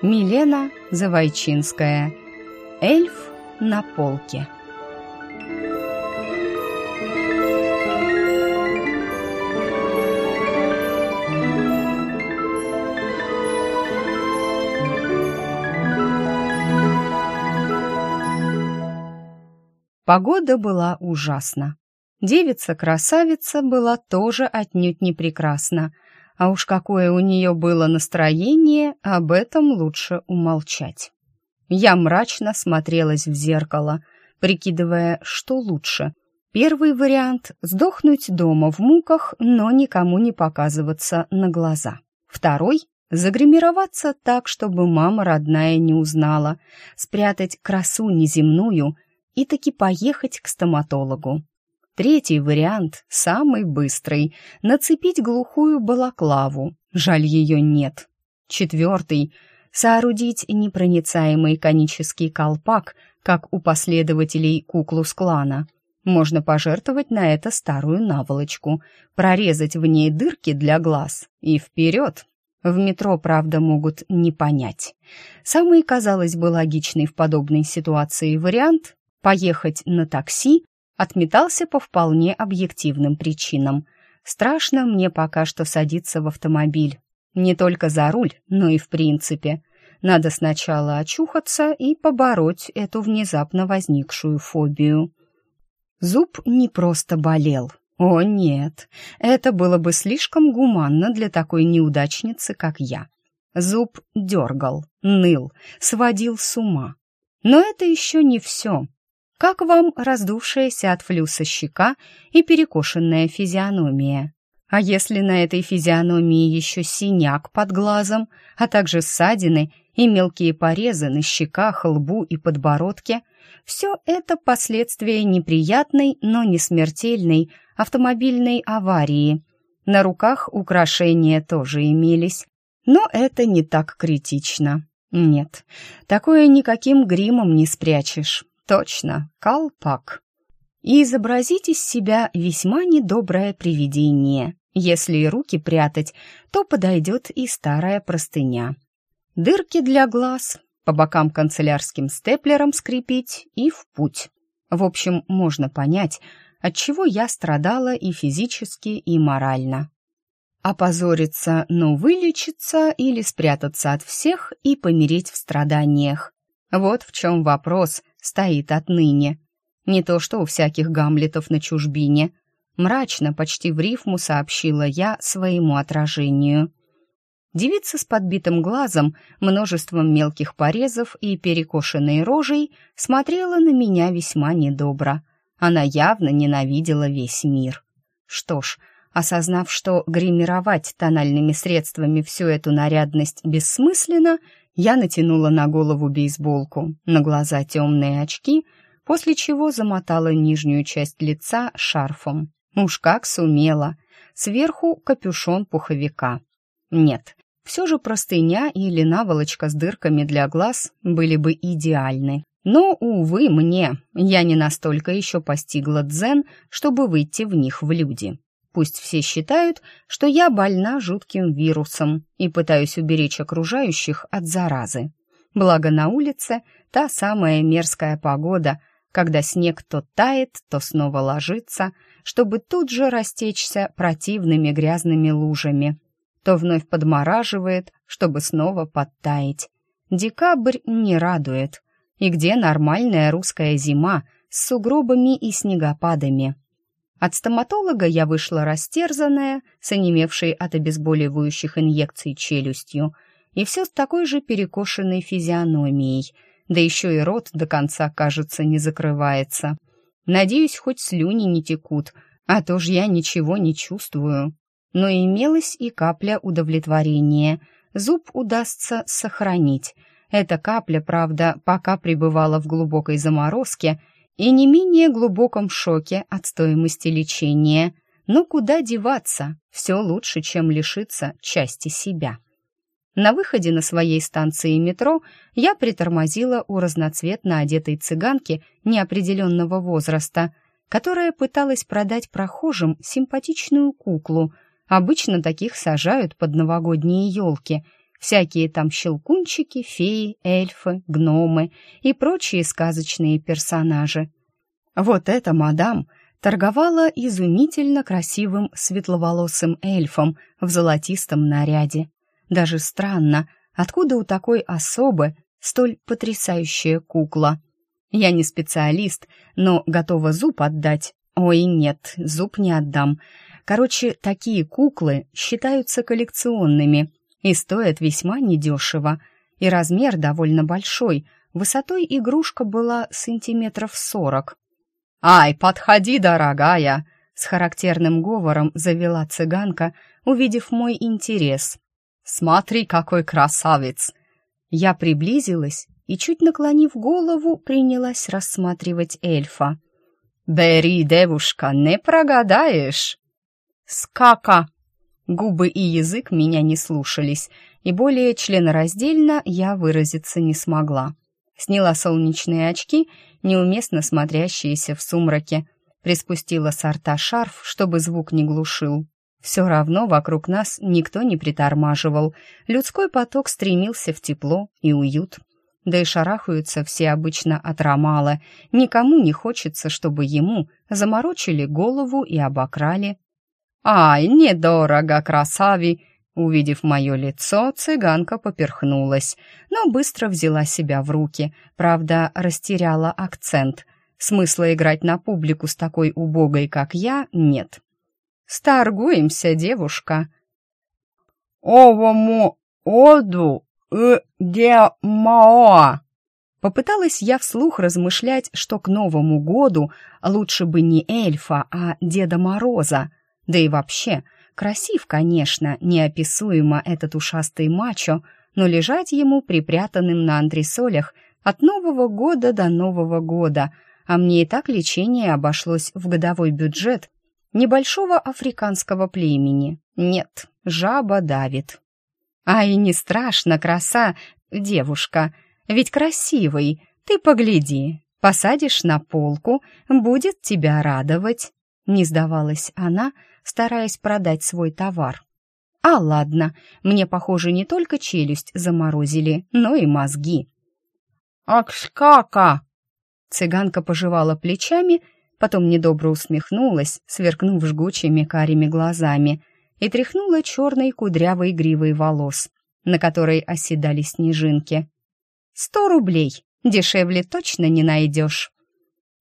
Милена Завойчинская. Эльф на полке. Погода была ужасна. Девица-красавица была тоже отнюдь не прекрасна, а уж какое у нее было настроение, об этом лучше умолчать. Я мрачно смотрелась в зеркало, прикидывая, что лучше. Первый вариант — сдохнуть дома в муках, но никому не показываться на глаза. Второй — загримироваться так, чтобы мама родная не узнала, спрятать красу неземную и таки поехать к стоматологу. Третий вариант, самый быстрый, нацепить глухую балаклаву, жаль ее нет. Четвертый — соорудить непроницаемый конический колпак, как у последователей Куклус-клана. Можно пожертвовать на это старую наволочку, прорезать в ней дырки для глаз и вперед. В метро, правда, могут не понять. Самый, казалось бы, логичный в подобной ситуации вариант Поехать на такси отметался по вполне объективным причинам. Страшно мне пока что садиться в автомобиль. Не только за руль, но и в принципе. Надо сначала очухаться и побороть эту внезапно возникшую фобию. Зуб не просто болел. О нет, это было бы слишком гуманно для такой неудачницы, как я. Зуб дергал, ныл, сводил с ума. Но это еще не все. Как вам раздувшаяся от флюса щека и перекошенная физиономия? А если на этой физиономии еще синяк под глазом, а также ссадины и мелкие порезы на щеках, лбу и подбородке, все это последствия неприятной, но не смертельной автомобильной аварии. На руках украшения тоже имелись, но это не так критично. Нет, такое никаким гримом не спрячешь. Точно, колпак. И изобразить из себя весьма недоброе привидение. Если и руки прятать, то подойдет и старая простыня. Дырки для глаз, по бокам канцелярским степлером скрепить и в путь. В общем, можно понять, от чего я страдала и физически, и морально. Опозориться, но вылечиться или спрятаться от всех и помереть в страданиях. Вот в чем вопрос — стоит отныне. Не то что у всяких гамлетов на чужбине. Мрачно, почти в рифму сообщила я своему отражению. Девица с подбитым глазом, множеством мелких порезов и перекошенной рожей смотрела на меня весьма недобро. Она явно ненавидела весь мир. Что ж, осознав, что гримировать тональными средствами всю эту нарядность бессмысленно, я натянула на голову бейсболку, на глаза темные очки, после чего замотала нижнюю часть лица шарфом. Уж как сумела. Сверху капюшон пуховика. Нет, все же простыня или наволочка с дырками для глаз были бы идеальны. Но, увы, мне, я не настолько еще постигла дзен, чтобы выйти в них в люди. Пусть все считают, что я больна жутким вирусом и пытаюсь уберечь окружающих от заразы. Благо на улице та самая мерзкая погода, когда снег то тает, то снова ложится, чтобы тут же растечься противными грязными лужами, то вновь подмораживает, чтобы снова подтаять. Декабрь не радует. И где нормальная русская зима с сугробами и снегопадами? От стоматолога я вышла растерзанная, с онемевшей от обезболивающих инъекций челюстью, и все с такой же перекошенной физиономией, да еще и рот до конца, кажется, не закрывается. Надеюсь, хоть слюни не текут, а то ж я ничего не чувствую. Но имелась и капля удовлетворения. Зуб удастся сохранить. Эта капля, правда, пока пребывала в глубокой заморозке — и не менее глубоком шоке от стоимости лечения. Но куда деваться? Все лучше, чем лишиться части себя. На выходе на своей станции метро я притормозила у разноцветно одетой цыганки неопределенного возраста. которая пыталась продать прохожим симпатичную куклу. Обычно таких сажают под новогодние елки. Всякие там щелкунчики, феи, эльфы, гномы и прочие сказочные персонажи. Вот эта мадам торговала изумительно красивым светловолосым эльфом в золотистом наряде. Даже странно, откуда у такой особы столь потрясающая кукла. Я не специалист, но готова зуб отдать. Ой, нет, зуб не отдам. Короче, такие куклы считаются коллекционными и стоят весьма недешево. И размер довольно большой, высотой игрушка была сантиметров сорок. «Ай, подходи, дорогая!» С характерным говором завела цыганка, увидев мой интерес. «Смотри, какой красавец!» Я приблизилась и, чуть наклонив голову, принялась рассматривать эльфа. «Бери, девушка, не прогадаешь!» «Скака!» Губы и язык меня не слушались, и более членораздельно я выразиться не смогла. Сняла солнечные очки, неуместно смотрящиеся в сумраке, приспустила с рта шарф, чтобы звук не глушил. Все равно вокруг нас никто не притормаживал. Людской поток стремился в тепло и уют. Да и шарахаются все обычно от Ромала. Никому не хочется, чтобы ему заморочили голову и обокрали. «Ай, недорого, красави!» Увидев мое лицо, цыганка поперхнулась, но быстро взяла себя в руки, правда, растеряла акцент. Смысла играть на публику с такой убогой, как я, нет. Сторгуемся, девушка. Овому оду и де маоа. Попыталась я вслух размышлять, что к Новому году лучше бы не эльфа, а Деда Мороза. Да и вообще, красив, конечно, неописуемо этот ушастый мачо, но лежать ему припрятанным на антресолях от Нового года до Нового года, а мне и так лечение обошлось в годовой бюджет небольшого африканского племени. Нет, жаба давит. Ай, не страшно, краса, девушка, ведь красивый. Ты погляди, посадишь на полку, будет тебя радовать. Не сдавалась она, стараясь продать свой товар. А ладно, мне, похоже, не только челюсть заморозили, но и мозги. «Акскака!» Цыганка пожевала плечами потом недобро усмехнулась, сверкнув жгучими карими глазами, и тряхнула черной кудрявой гривой волос, на которой оседали снежинки. «Сто рублей! Дешевле точно не найдешь!»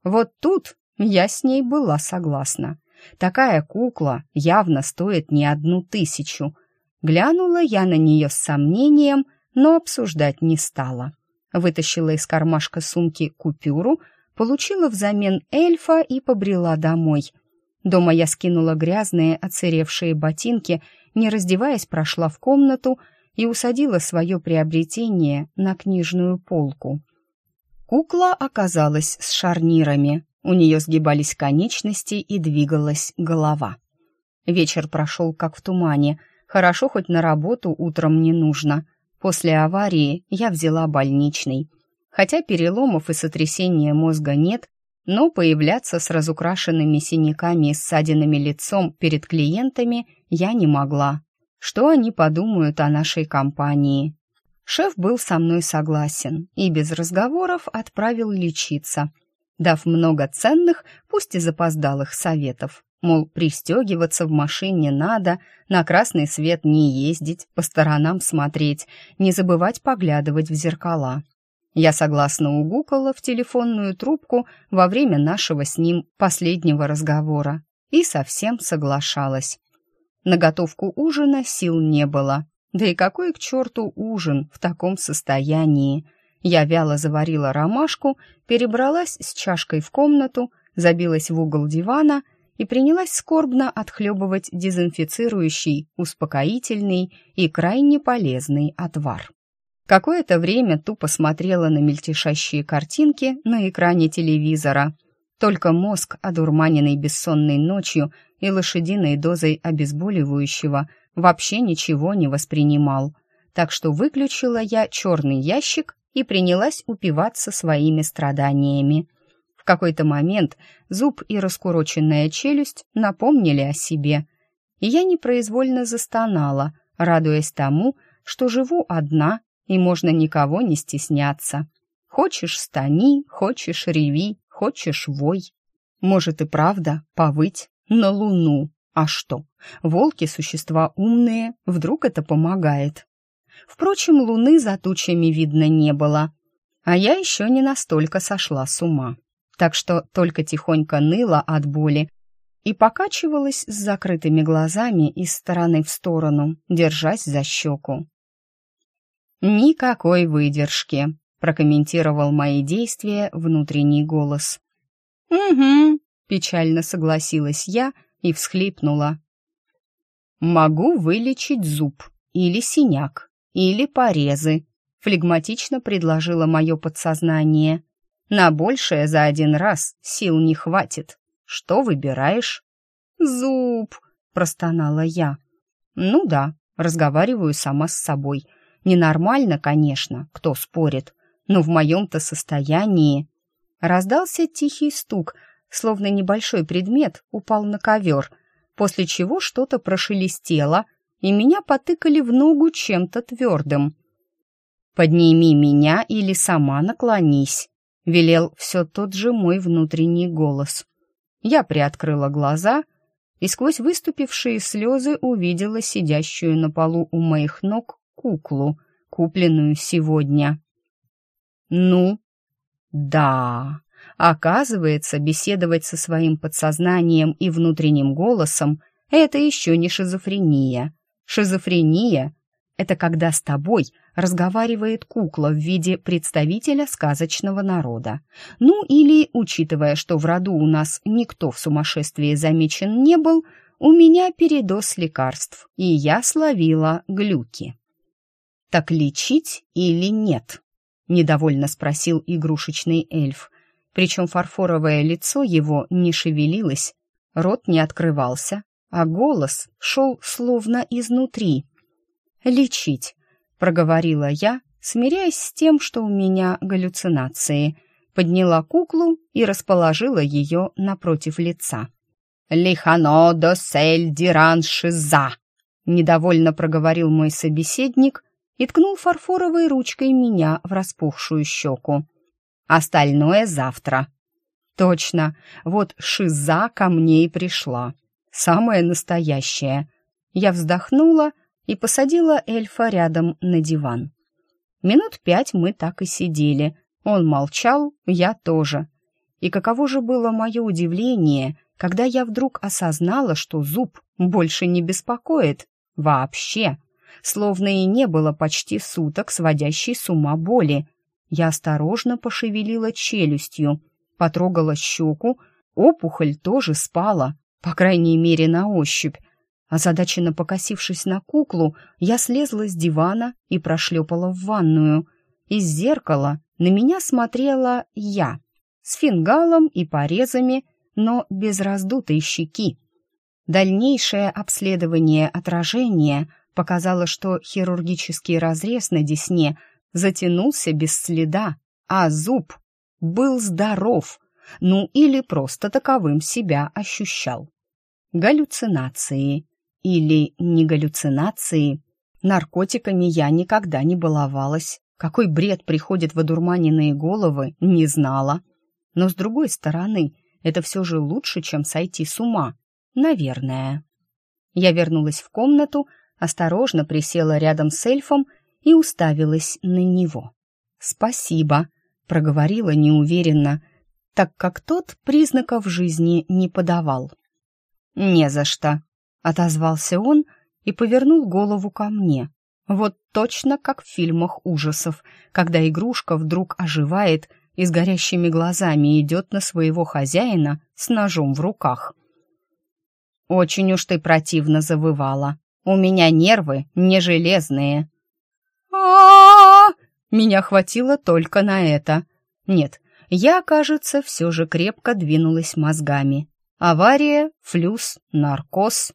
Вот тут я с ней была согласна. Такая кукла явно стоит не одну тысячу. Глянула я на нее с сомнением, но обсуждать не стала. Вытащила из кармашка сумки купюру — получила взамен эльфа и побрела домой. Дома я скинула грязные, оцеревшие ботинки, не раздеваясь, прошла в комнату и усадила свое приобретение на книжную полку. Кукла оказалась с шарнирами. У нее сгибались конечности и двигалась голова. Вечер прошел как в тумане. Хорошо, хоть на работу утром не нужно. После аварии я взяла больничный — Хотя переломов и сотрясения мозга нет, но появляться с разукрашенными синяками и ссадинами лицом перед клиентами я не могла. Что они подумают о нашей компании? Шеф был со мной согласен и без разговоров отправил лечиться, дав много ценных, пусть и запоздалых советов. Мол, пристегиваться в машине надо, на красный свет не ездить, по сторонам смотреть, не забывать поглядывать в зеркала. Я согласно угукала в телефонную трубку во время нашего с ним последнего разговора и совсем соглашалась. На готовку ужина сил не было. Да и какой к черту ужин в таком состоянии? Я вяло заварила ромашку, перебралась с чашкой в комнату, забилась в угол дивана и принялась скорбно отхлебывать дезинфицирующий, успокоительный и крайне полезный отвар. Какое-то время тупо смотрела на мельтешащие картинки на экране телевизора. Только мозг, одурманенный бессонной ночью и лошадиной дозой обезболивающего, вообще ничего не воспринимал. Так что выключила я черный ящик и принялась упиваться своими страданиями. В какой-то момент зуб и раскуроченная челюсть напомнили о себе, и я непроизвольно застонала, радуясь тому, что живу одна и можно никого не стесняться. Хочешь — стани, хочешь — реви, хочешь — вой. Может и правда повыть на луну. А что? Волки — существа умные, вдруг это помогает. Впрочем, луны за тучами видно не было, а я еще не настолько сошла с ума. Так что только тихонько ныла от боли и покачивалась с закрытыми глазами из стороны в сторону, держась за щеку. «Никакой выдержки», — прокомментировал мои действия внутренний голос. «Угу», — печально согласилась я и всхлипнула. «Могу вылечить зуб или синяк, или порезы», — флегматично предложило мое подсознание. «На большее за один раз сил не хватит. Что выбираешь?» «Зуб», — простонала я. «Ну да, разговариваю сама с собой. Ненормально, конечно, кто спорит, но в моем-то состоянии...» Раздался тихий стук, словно небольшой предмет упал на ковер, после чего что-то прошелестело, и меня потыкали в ногу чем-то твердым. «Подними меня или сама наклонись», — велел все тот же мой внутренний голос. Я приоткрыла глаза и сквозь выступившие слезы увидела сидящую на полу у моих ног куклу, купленную сегодня. «Ну?» «Да», Оказывается, беседовать со своим подсознанием и внутренним голосом — это еще не шизофрения. Шизофрения — это когда с тобой разговаривает кукла в виде представителя сказочного народа. Ну или, учитывая, что в роду у нас никто в сумасшествии замечен не был, у меня передоз лекарств, и я словила глюки. «Так лечить или нет?» — недовольно спросил игрушечный эльф причем фарфоровое лицо его не шевелилось, рот не открывался, а голос шел словно изнутри. «Лечить», — проговорила я, смиряясь с тем, что у меня галлюцинации, подняла куклу и расположила ее напротив лица. «Лихано до сель диран шиза», — недовольно проговорил мой собеседник и ткнул фарфоровой ручкой меня в распухшую щеку. Остальное завтра. Точно, вот шиза ко мне и пришла. Самая настоящая. Я вздохнула и посадила эльфа рядом на диван. Минут пять мы так и сидели. Он молчал, я тоже. И каково же было мое удивление, когда я вдруг осознала, что зуб больше не беспокоит. Вообще. Словно и не было почти суток сводящей с ума боли. Я осторожно пошевелила челюстью, потрогала щеку, опухоль тоже спала, по крайней мере, на ощупь. Озадаченно покосившись на куклу, я слезла с дивана и прошлепала в ванную. Из зеркала на меня смотрела я, с фингалом и порезами, но без раздутой щеки. Дальнейшее обследование отражения показало, что хирургический разрез на десне – затянулся без следа, а зуб был здоров, ну или просто таковым себя ощущал. Галлюцинации или не галлюцинации. Наркотиками я никогда не баловалась. Какой бред приходит в одурманенные головы, не знала. Но с другой стороны, это все же лучше, чем сойти с ума. Наверное. Я вернулась в комнату, осторожно присела рядом с эльфом и уставилась на него. «Спасибо», — проговорила неуверенно, так как тот признаков жизни не подавал. «Не за что», — отозвался он и повернул голову ко мне. Вот точно как в фильмах ужасов, когда игрушка вдруг оживает и с горящими глазами идет на своего хозяина с ножом в руках. «Очень уж ты противно завывала. У меня нервы не железные», а Меня хватило только на это. Нет, я, кажется, все же крепко двинулась мозгами. Авария, флюс, наркоз.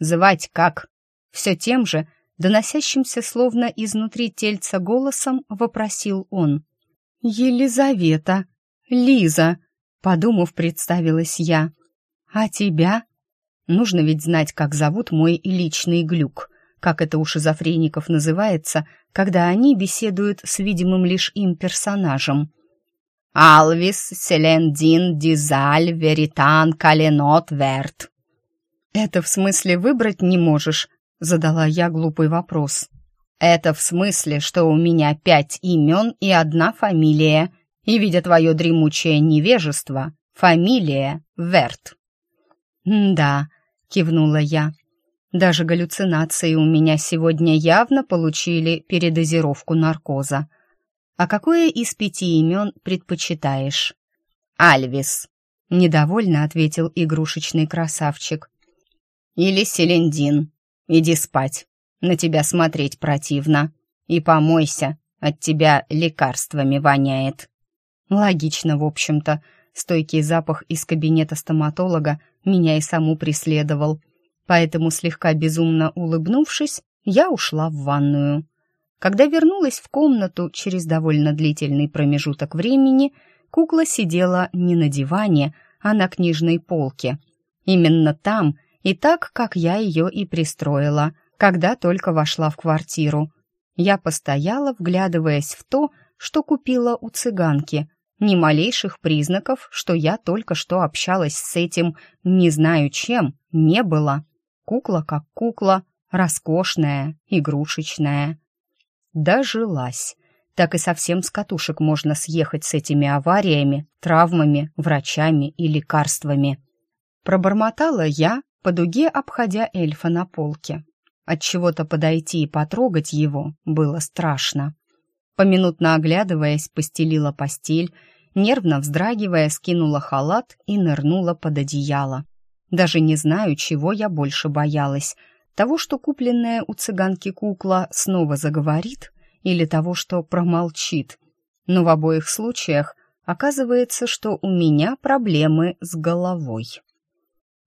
Звать как? Все тем же, доносящимся словно изнутри тельца голосом, вопросил он. «Елизавета», — Лиза», — подумав, представилась я. «А тебя?» Нужно ведь знать, как зовут мой личный глюк, как это у шизофреников называется, когда они беседуют с видимым лишь им персонажем. «Алвис, Селендин, Дизаль, Веритан, Каленот, Верт». «Это в смысле выбрать не можешь?» — задала я глупый вопрос. «Это в смысле, что у меня пять имен и одна фамилия, и, видя твое дремучее невежество, фамилия Верт». «Да», — кивнула я. «Даже галлюцинации у меня сегодня явно получили передозировку наркоза. А какое из пяти имен предпочитаешь?» «Альвис», — недовольно ответил игрушечный красавчик. «Или Селендин. Иди спать. На тебя смотреть противно. И помойся, от тебя лекарствами воняет». Логично, в общем-то. Стойкий запах из кабинета стоматолога меня и саму преследовал. Поэтому, слегка безумно улыбнувшись, я ушла в ванную. Когда вернулась в комнату через довольно длительный промежуток времени, кукла сидела не на диване, а на книжной полке. Именно там и так, как я ее и пристроила, когда только вошла в квартиру. Я постояла, вглядываясь в то, что купила у цыганки, ни малейших признаков, что я только что общалась с этим не знаю чем, не было. Кукла как кукла, роскошная, игрушечная. Дожилась. Так и совсем с катушек можно съехать с этими авариями, травмами, врачами и лекарствами. Пробормотала я, по дуге обходя эльфа на полке. От чего-то подойти и потрогать его было страшно. Поминутно оглядываясь, постелила постель, нервно вздрагивая, скинула халат и нырнула под одеяло. Даже не знаю, чего я больше боялась. Того, что купленная у цыганки кукла снова заговорит, или того, что промолчит. Но в обоих случаях оказывается, что у меня проблемы с головой.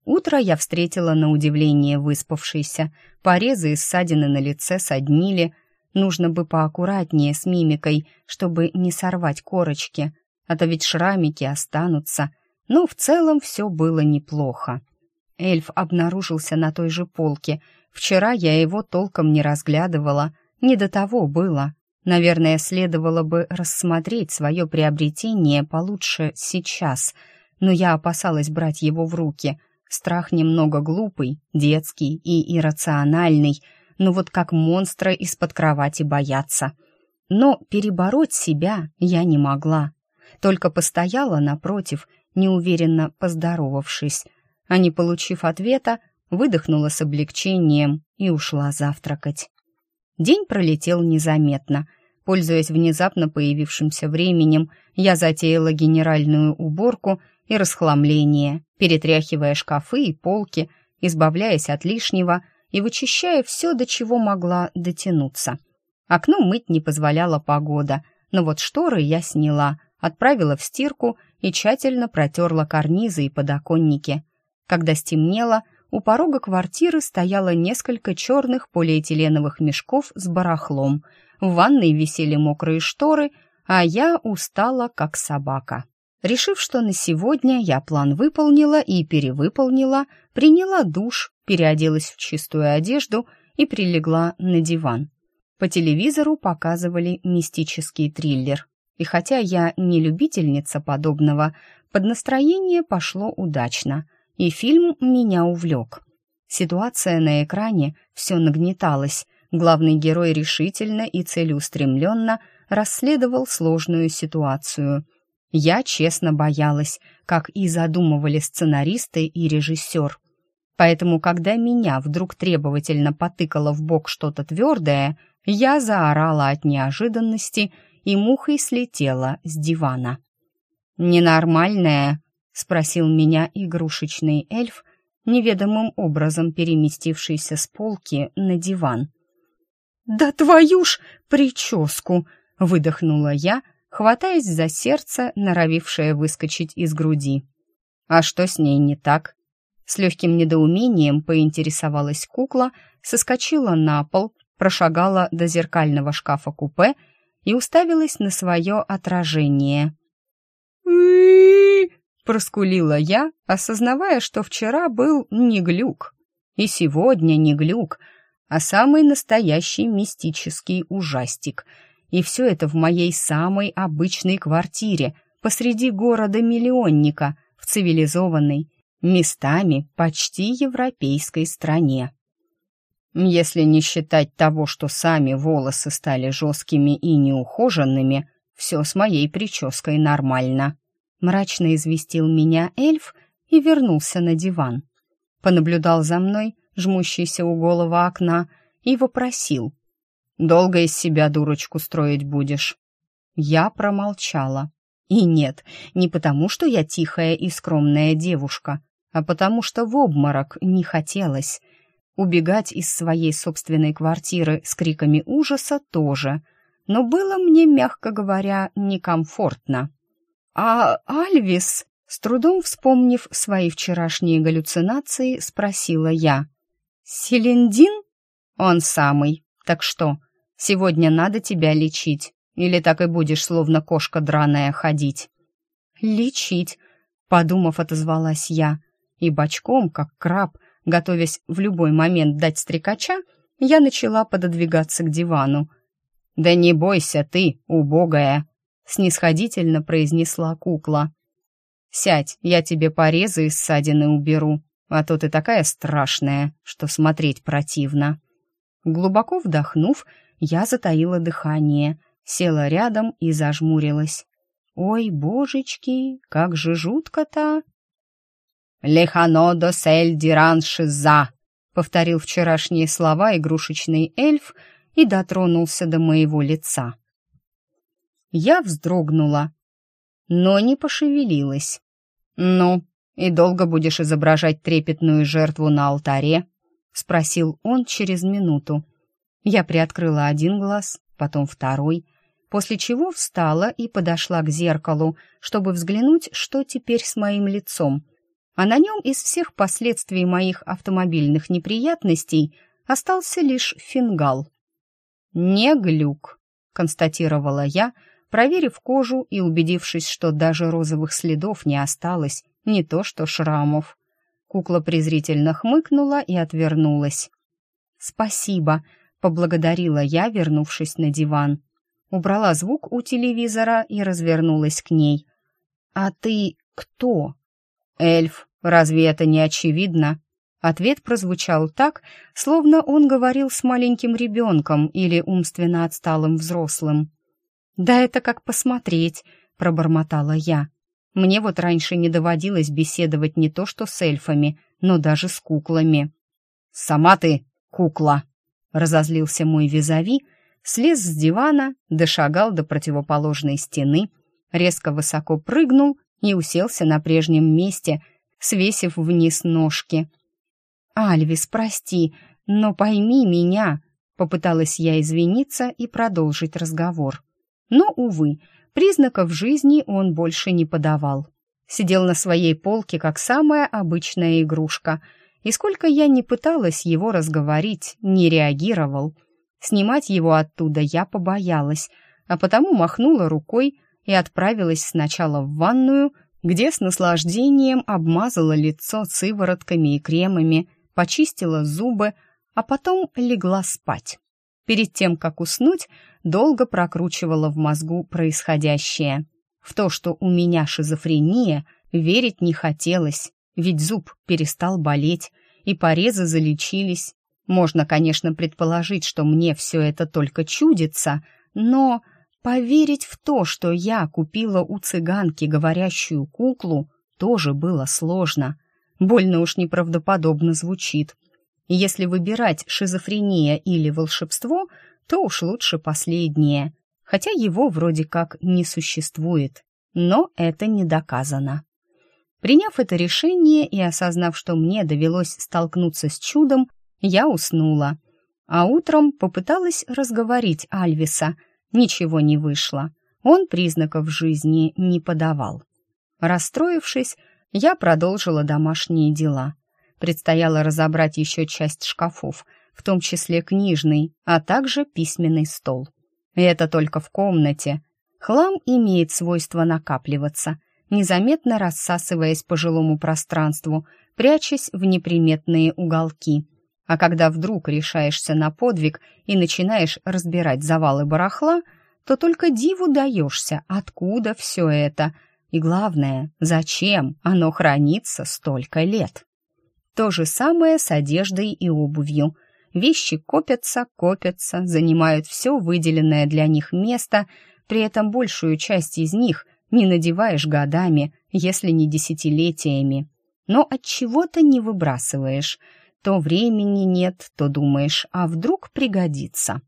Утро я встретила на удивление выспавшейся. Порезы и ссадины на лице соднили, Нужно бы поаккуратнее с мимикой, чтобы не сорвать корочки, а то ведь шрамики останутся. Но в целом все было неплохо. Эльф обнаружился на той же полке. Вчера я его толком не разглядывала, не до того было. Наверное, следовало бы рассмотреть свое приобретение получше сейчас, но я опасалась брать его в руки. Страх немного глупый, детский и иррациональный — ну вот как монстра из-под кровати бояться. Но перебороть себя я не могла. Только постояла напротив, неуверенно поздоровавшись, а не получив ответа, выдохнула с облегчением и ушла завтракать. День пролетел незаметно. Пользуясь внезапно появившимся временем, я затеяла генеральную уборку и расхламление, перетряхивая шкафы и полки, избавляясь от лишнего — и вычищая все, до чего могла дотянуться. Окно мыть не позволяла погода, но вот шторы я сняла, отправила в стирку и тщательно протерла карнизы и подоконники. Когда стемнело, у порога квартиры стояло несколько черных полиэтиленовых мешков с барахлом. В ванной висели мокрые шторы, а я устала, как собака. Решив, что на сегодня я план выполнила и перевыполнила, приняла душ, переоделась в чистую одежду и прилегла на диван. По телевизору показывали мистический триллер. И хотя я не любительница подобного, под настроение пошло удачно, и фильм меня увлек. Ситуация на экране все нагнеталась, главный герой решительно и целеустремленно расследовал сложную ситуацию – я честно боялась, как и задумывали сценаристы и режиссер. Поэтому, когда меня вдруг требовательно потыкало в бок что-то твердое, я заорала от неожиданности и мухой слетела с дивана. «Ненормальная?» — спросил меня игрушечный эльф, неведомым образом переместившийся с полки на диван. «Да твою ж прическу!» — выдохнула я, хватаясь за сердце, норовившее выскочить из груди. А что с ней не так? С легким недоумением поинтересовалась кукла, соскочила на пол, прошагала до зеркального шкафа-купе и уставилась на свое отражение. Проскулила я, осознавая, что вчера был не глюк, и сегодня не глюк, а самый настоящий мистический ужастик. И все это в моей самой обычной квартире, посреди города-миллионника, в цивилизованной, местами почти европейской стране. Если не считать того, что сами волосы стали жесткими и неухоженными, все с моей прической нормально. Мрачно известил меня эльф и вернулся на диван. Понаблюдал за мной, жмущийся у голого окна, и вопросил. «Долго из себя дурочку строить будешь?» Я промолчала. И нет, не потому, что я тихая и скромная девушка, а потому что в обморок не хотелось. Убегать из своей собственной квартиры с криками ужаса тоже, но было мне, мягко говоря, некомфортно. «А Альвис?» С трудом вспомнив свои вчерашние галлюцинации, спросила я. «Селендин?» «Он самый. Так что, сегодня надо тебя лечить? Или так и будешь, словно кошка драная, ходить?» «Лечить», — подумав, отозвалась я, и бочком, как краб, готовясь в любой момент дать стрекача, я начала пододвигаться к дивану. «Да не бойся ты, убогая!» Снисходительно произнесла кукла. «Сядь, я тебе порезы из ссадины уберу, а то ты такая страшная, что смотреть противно». Глубоко вдохнув, я затаила дыхание, села рядом и зажмурилась. «Ой, божечки, как же жутко-то!» «Лехано до сель диран шиза!» — повторил вчерашние слова игрушечный эльф и дотронулся до моего лица. Я вздрогнула, но не пошевелилась. «Ну, и долго будешь изображать трепетную жертву на алтаре?» — спросил он через минуту. Я приоткрыла один глаз, потом второй, после чего встала и подошла к зеркалу, чтобы взглянуть, что теперь с моим лицом. А на нем из всех последствий моих автомобильных неприятностей остался лишь фингал. «Не глюк», — констатировала я, — Проверив кожу и убедившись, что даже розовых следов не осталось, не то что шрамов. Кукла презрительно хмыкнула и отвернулась. «Спасибо», — поблагодарила я, вернувшись на диван. Убрала звук у телевизора и развернулась к ней. «А ты кто?» «Эльф, разве это не очевидно?» Ответ прозвучал так, словно он говорил с маленьким ребенком или умственно отсталым взрослым. «Да это как посмотреть», — пробормотала я. «Мне вот раньше не доводилось беседовать не то что с эльфами, но даже с куклами». «Сама ты кукла!» — разозлился мой визави, слез с дивана, дошагал до противоположной стены, резко высоко прыгнул и уселся на прежнем месте, свесив вниз ножки. «Альвис, прости, но пойми меня», — попыталась я извиниться и продолжить разговор. Но, увы, признаков жизни он больше не подавал. Сидел на своей полке, как самая обычная игрушка, и сколько я не пыталась его разговорить, не реагировал. Снимать его оттуда я побоялась, а потому махнула рукой и отправилась сначала в ванную, где с наслаждением обмазала лицо сыворотками и кремами, почистила зубы, а потом легла спать. Перед тем, как уснуть, долго прокручивала в мозгу происходящее. В то, что у меня шизофрения, верить не хотелось, ведь зуб перестал болеть, и порезы залечились. Можно, конечно, предположить, что мне все это только чудится, но поверить в то, что я купила у цыганки говорящую куклу, тоже было сложно. Больно уж неправдоподобно звучит. Если выбирать шизофрения или волшебство, то уж лучше последнее, хотя его вроде как не существует, но это не доказано. Приняв это решение и осознав, что мне довелось столкнуться с чудом, я уснула, а утром попыталась разговорить Альвиса. Ничего не вышло, он признаков жизни не подавал. Расстроившись, я продолжила домашние дела — Предстояло разобрать еще часть шкафов, в том числе книжный, а также письменный стол. И это только в комнате. Хлам имеет свойство накапливаться. незаметно рассасываясь по жилому пространству, прячась в неприметные уголки. А когда вдруг решаешься на подвиг и начинаешь разбирать завалы барахла, то только диву даешься, откуда все это, и главное, зачем оно хранится столько лет. То же самое с одеждой и обувью. Вещи копятся, копятся, занимают все выделенное для них место, при этом большую часть из них не надеваешь годами, если не десятилетиями. Но от чего-то не выбрасываешь. То времени нет, то думаешь, а вдруг пригодится.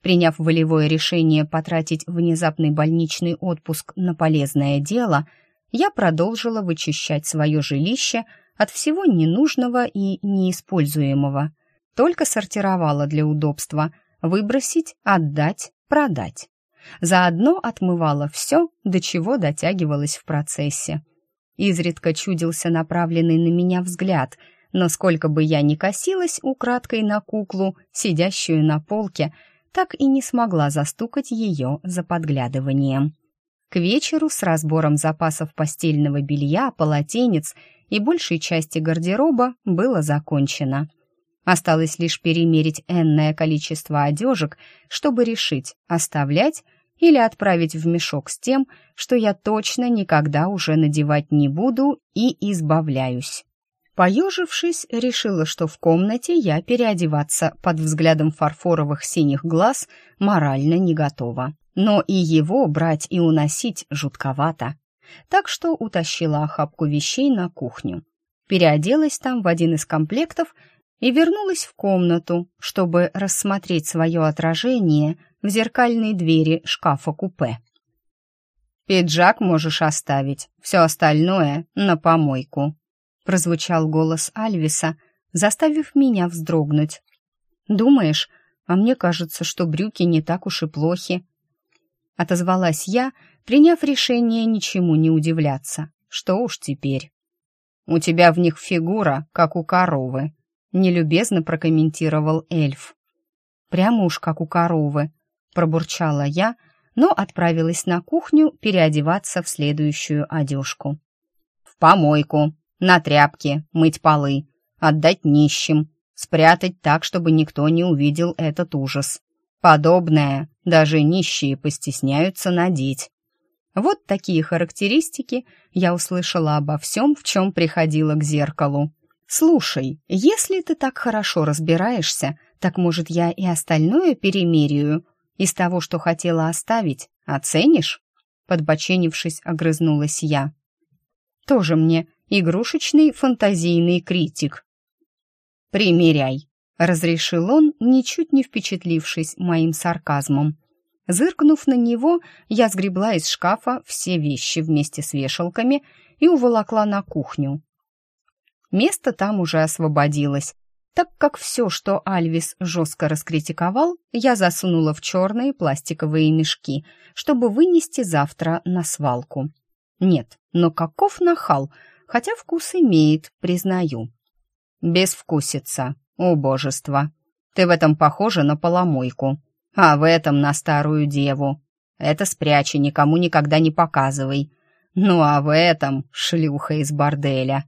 Приняв волевое решение потратить внезапный больничный отпуск на полезное дело, я продолжила вычищать свое жилище от всего ненужного и неиспользуемого. Только сортировала для удобства – выбросить, отдать, продать. Заодно отмывала все, до чего дотягивалась в процессе. Изредка чудился направленный на меня взгляд, но сколько бы я ни косилась украдкой на куклу, сидящую на полке, так и не смогла застукать ее за подглядыванием. К вечеру с разбором запасов постельного белья, полотенец и большей части гардероба было закончено. Осталось лишь перемерить энное количество одежек, чтобы решить, оставлять или отправить в мешок с тем, что я точно никогда уже надевать не буду и избавляюсь. Поежившись, решила, что в комнате я переодеваться под взглядом фарфоровых синих глаз морально не готова. Но и его брать и уносить жутковато. Так что утащила охапку вещей на кухню. Переоделась там в один из комплектов и вернулась в комнату, чтобы рассмотреть свое отражение в зеркальной двери шкафа-купе. «Пиджак можешь оставить, все остальное на помойку», прозвучал голос Альвиса, заставив меня вздрогнуть. «Думаешь, а мне кажется, что брюки не так уж и плохи», отозвалась я, приняв решение ничему не удивляться. Что уж теперь. «У тебя в них фигура, как у коровы», — нелюбезно прокомментировал эльф. «Прямо уж как у коровы», пробурчала я, но отправилась на кухню переодеваться в следующую одежку. «В помойку, на тряпки, мыть полы, отдать нищим, спрятать так, чтобы никто не увидел этот ужас. Подобное даже нищие постесняются надеть». Вот такие характеристики я услышала обо всем, в чем приходила к зеркалу. «Слушай, если ты так хорошо разбираешься, так, может, я и остальное перемеряю?» Из того, что хотела оставить, оценишь?» Подбоченившись, огрызнулась я. «Тоже мне игрушечный фантазийный критик». «Примеряй», — разрешил он, ничуть не впечатлившись моим сарказмом. Зыркнув на него, я сгребла из шкафа все вещи вместе с вешалками и уволокла на кухню. Место там уже освободилось, так как все, что Альвис жестко раскритиковал, я засунула в черные пластиковые мешки, чтобы вынести завтра на свалку. Нет, но каков нахал, хотя вкус имеет, признаю. Безвкусица, убожество. Ты в этом похожа на поломойку, а в этом на старую деву. Это спрячь и никому никогда не показывай. Ну а в этом шлюха из борделя.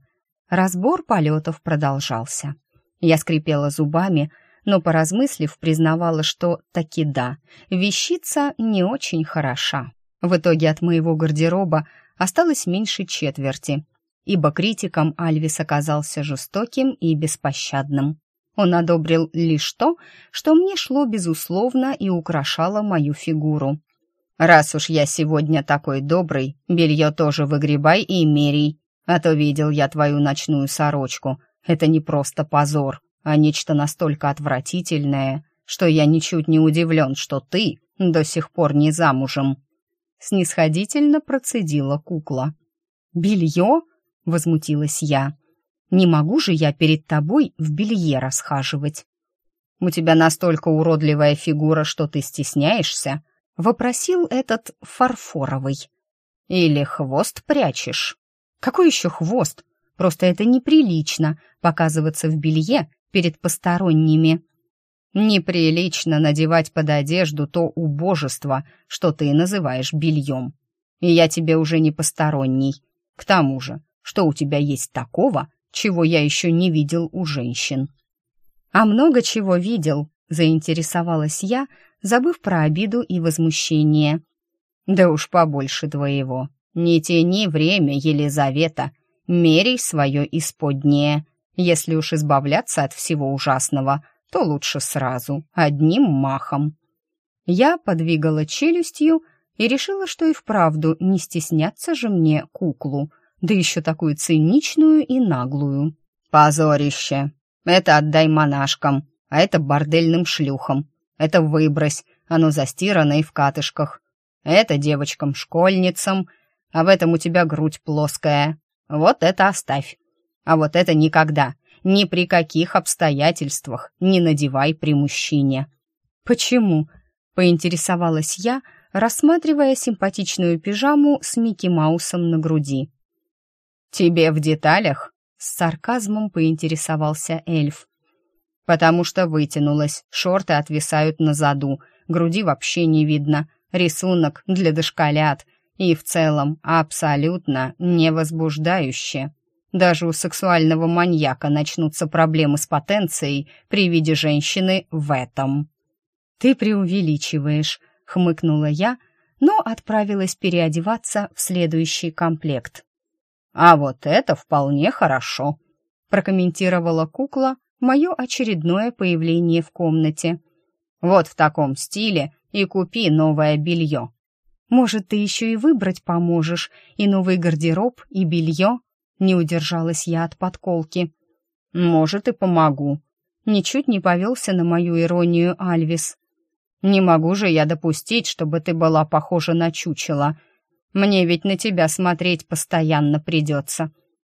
Разбор полетов продолжался. Я скрипела зубами, но, поразмыслив, признавала, что таки да, вещица не очень хороша. В итоге от моего гардероба осталось меньше четверти, ибо критиком Альвис оказался жестоким и беспощадным. Он одобрил лишь то, что мне шло безусловно и украшало мою фигуру. «Раз уж я сегодня такой добрый, белье тоже выгребай и мерей, а то видел я твою ночную сорочку, это не просто позор, а нечто настолько отвратительное, что я ничуть не удивлен, что ты до сих пор не замужем». Снисходительно процедила кукла. «Белье?» — возмутилась я. «Не могу же я перед тобой в белье расхаживать». «У тебя настолько уродливая фигура, что ты стесняешься?» — вопросил этот фарфоровый. «Или хвост прячешь?» «Какой еще хвост? Просто это неприлично показываться в белье перед посторонними. Неприлично надевать под одежду то убожество, что ты называешь бельем. И я тебе уже не посторонний. К тому же, что у тебя есть такого, чего я еще не видел у женщин?» «А много чего видел», — заинтересовалась я, забыв про обиду и возмущение. «Да уж побольше твоего. Не тяни время, Елизавета. Мерей свое исподнее. Если уж избавляться от всего ужасного, то лучше сразу, одним махом». Я подвигала челюстью и решила, что и вправду не стесняться же мне куклу, да еще такую циничную и наглую. «Позорище! Это отдай монашкам, а это бордельным шлюхам. Это выбрось, оно застирано и в катышках. Это девочкам-школьницам, а в этом у тебя грудь плоская. Вот это оставь. А вот это никогда, ни при каких обстоятельствах не надевай при мужчине». «Почему?» поинтересовалась я, рассматривая симпатичную пижаму с Микки Маусом на груди. «Тебе в деталях?» — с сарказмом поинтересовался эльф. «Потому что вытянулась, шорты отвисают на заду, груди вообще не видно, рисунок для дошколят и в целом абсолютно невозбуждающе. Даже у сексуального маньяка начнутся проблемы с потенцией при виде женщины в этом». «Ты преувеличиваешь», — хмыкнула я, но отправилась переодеваться в следующий комплект. «А вот это вполне хорошо», — прокомментировала кукла мое очередное появление в комнате. «Вот в таком стиле и купи новое белье». «Может, ты еще и выбрать поможешь, и новый гардероб, и белье?» Не удержалась я от подколки. «Может, и помогу». Ничуть не повелся на мою иронию Альвис. Не могу же я допустить, чтобы ты была похожа на чучело. Мне ведь на тебя смотреть постоянно придется.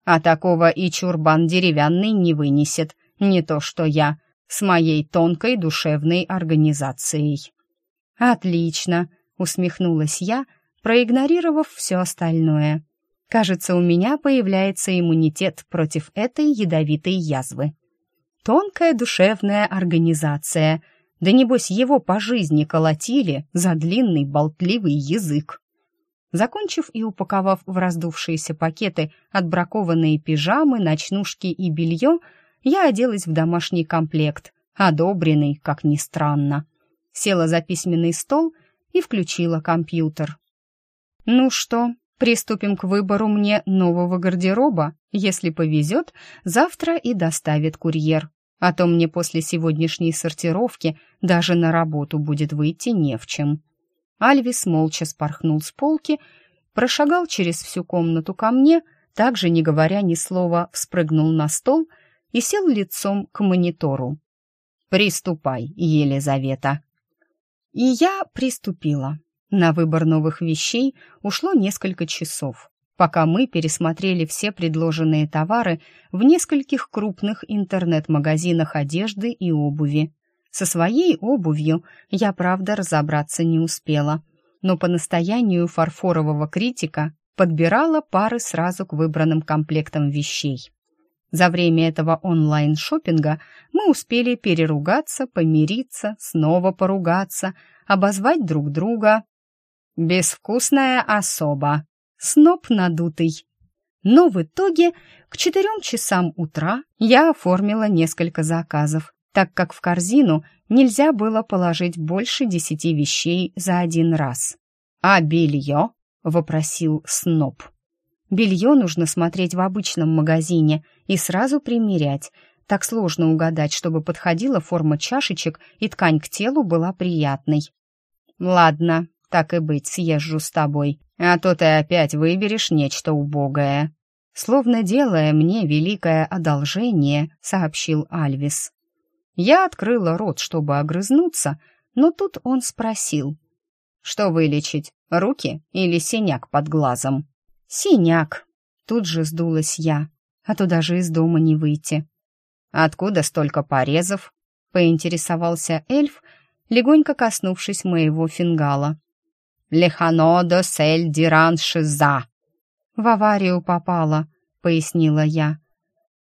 А такого и чурбан деревянный не вынесет, не то что я, с моей тонкой душевной организацией». «Отлично», — усмехнулась я, проигнорировав все остальное. «Кажется, у меня появляется иммунитет против этой ядовитой язвы». «Тонкая душевная организация», — да небось его по жизни колотили за длинный болтливый язык. Закончив и упаковав в раздувшиеся пакеты отбракованные пижамы, ночнушки и белье, я оделась в домашний комплект, одобренный, как ни странно. Села за письменный стол и включила компьютер. «Ну что, приступим к выбору мне нового гардероба. Если повезет, завтра и доставит курьер. А то мне после сегодняшней сортировки даже на работу будет выйти не в чем. Альвис молча спорхнул с полки, прошагал через всю комнату ко мне, также, не говоря ни слова, вспрыгнул на стол и сел лицом к монитору. «Приступай, Елизавета». И я приступила. На выбор новых вещей ушло несколько часов пока мы пересмотрели все предложенные товары в нескольких крупных интернет-магазинах одежды и обуви. Со своей обувью я, правда, разобраться не успела, но по настоянию фарфорового критика подбирала пары сразу к выбранным комплектам вещей. За время этого онлайн шопинга мы успели переругаться, помириться, снова поругаться, обозвать друг друга. «Безвкусная особа», сноп надутый. Но в итоге к четырем часам утра я оформила несколько заказов, так как в корзину нельзя было положить больше десяти вещей за один раз. «А белье?» — вопросил Сноп. «Белье нужно смотреть в обычном магазине и сразу примерять. Так сложно угадать, чтобы подходила форма чашечек и ткань к телу была приятной». «Ладно, так и быть, съезжу с тобой. А то ты опять выберешь нечто убогое. Словно делая мне великое одолжение, сообщил Альвис. Я открыла рот, чтобы огрызнуться, но тут он спросил. Что вылечить, руки или синяк под глазом? Синяк. Тут же сдулась я, а то даже из дома не выйти. Откуда столько порезов? Поинтересовался эльф, легонько коснувшись моего фингала. Лехано сель диран шиза». «В аварию попала», — пояснила я.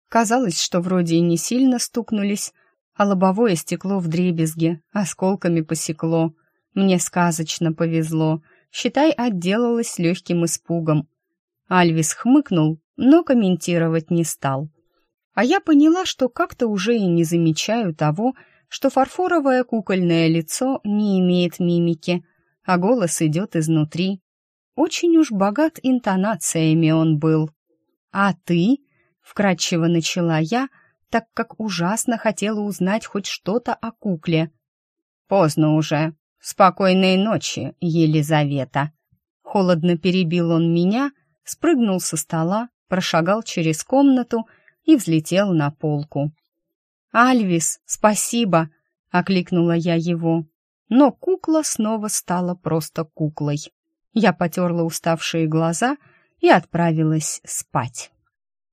Казалось, что вроде и не сильно стукнулись, а лобовое стекло в дребезге, осколками посекло. Мне сказочно повезло. Считай, отделалась легким испугом. Альвис хмыкнул, но комментировать не стал. А я поняла, что как-то уже и не замечаю того, что фарфоровое кукольное лицо не имеет мимики, а голос идет изнутри. Очень уж богат интонациями он был. «А ты?» — вкратчиво начала я, так как ужасно хотела узнать хоть что-то о кукле. «Поздно уже. Спокойной ночи, Елизавета!» Холодно перебил он меня, спрыгнул со стола, прошагал через комнату и взлетел на полку. «Альвис, спасибо!» — окликнула я его. Но кукла снова стала просто куклой. Я потерла уставшие глаза и отправилась спать.